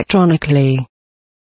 electronically.